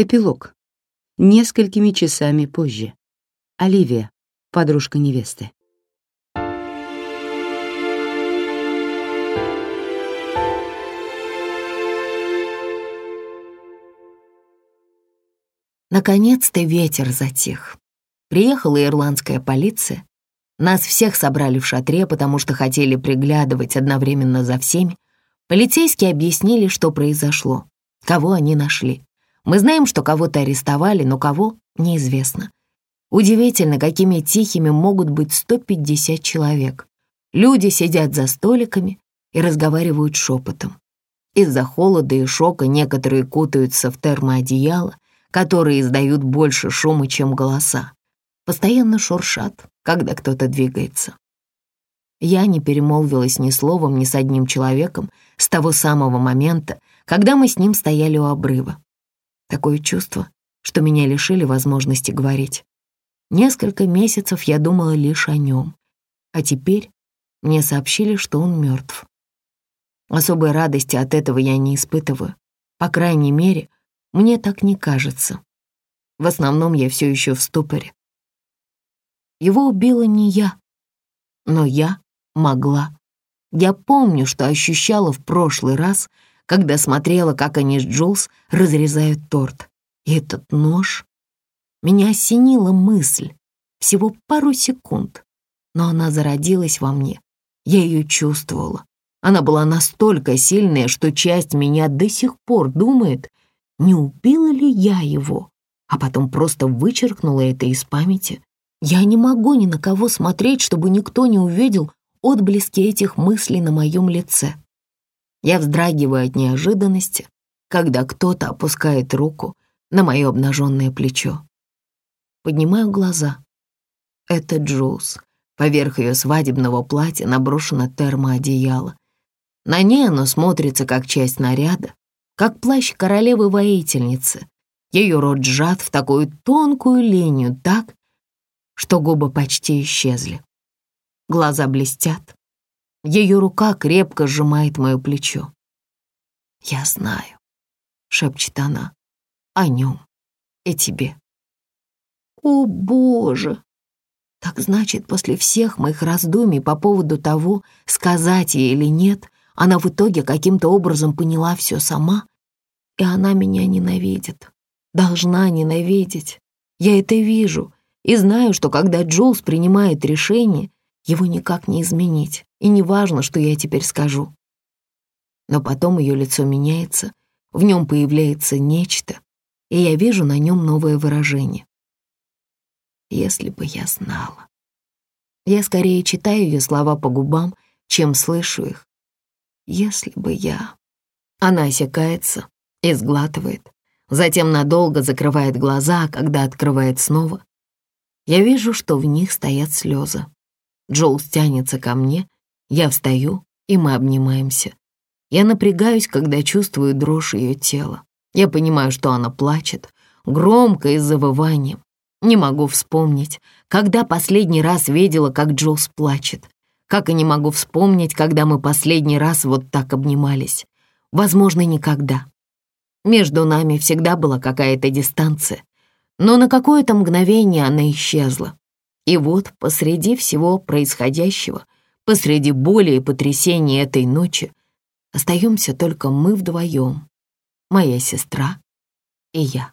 Эпилог. Несколькими часами позже. Оливия, подружка невесты. Наконец-то ветер затих. Приехала ирландская полиция. Нас всех собрали в шатре, потому что хотели приглядывать одновременно за всеми. Полицейские объяснили, что произошло, кого они нашли. Мы знаем, что кого-то арестовали, но кого — неизвестно. Удивительно, какими тихими могут быть 150 человек. Люди сидят за столиками и разговаривают шепотом. Из-за холода и шока некоторые кутаются в термоодеяло, которые издают больше шума, чем голоса. Постоянно шуршат, когда кто-то двигается. Я не перемолвилась ни словом ни с одним человеком с того самого момента, когда мы с ним стояли у обрыва. Такое чувство, что меня лишили возможности говорить. Несколько месяцев я думала лишь о нем, а теперь мне сообщили, что он мертв. Особой радости от этого я не испытываю. По крайней мере, мне так не кажется. В основном я все еще в ступоре. Его убила не я, но я могла. Я помню, что ощущала в прошлый раз, когда смотрела, как они с Джулс разрезают торт. И этот нож... Меня осенила мысль. Всего пару секунд. Но она зародилась во мне. Я ее чувствовала. Она была настолько сильная, что часть меня до сих пор думает, не убила ли я его, а потом просто вычеркнула это из памяти. Я не могу ни на кого смотреть, чтобы никто не увидел отблески этих мыслей на моем лице. Я вздрагиваю от неожиданности, когда кто-то опускает руку на мое обнаженное плечо. Поднимаю глаза. Это Джулс. Поверх ее свадебного платья наброшено термоодеяло. На ней оно смотрится как часть наряда, как плащ королевы-воительницы. Ее рот сжат в такую тонкую линию так, что губы почти исчезли. Глаза блестят, ее рука крепко сжимает мое плечо. «Я знаю», — шепчет она, — «о нем и тебе». «О, Боже!» Так значит, после всех моих раздумий по поводу того, сказать ей или нет, она в итоге каким-то образом поняла все сама, и она меня ненавидит. Должна ненавидеть. Я это вижу и знаю, что когда Джулс принимает решение, его никак не изменить, и не важно, что я теперь скажу. Но потом ее лицо меняется, в нем появляется нечто, и я вижу на нем новое выражение. Если бы я знала. Я скорее читаю ее слова по губам, чем слышу их. Если бы я... Она осекается и сглатывает, затем надолго закрывает глаза, а когда открывает снова, я вижу, что в них стоят слезы. Джоул тянется ко мне, я встаю, и мы обнимаемся. Я напрягаюсь, когда чувствую дрожь ее тела. Я понимаю, что она плачет, громко и завыванием. Не могу вспомнить, когда последний раз видела, как Джоус плачет. Как и не могу вспомнить, когда мы последний раз вот так обнимались. Возможно, никогда. Между нами всегда была какая-то дистанция, но на какое-то мгновение она исчезла. И вот посреди всего происходящего, посреди боли и потрясения этой ночи, остаемся только мы вдвоем, моя сестра и я.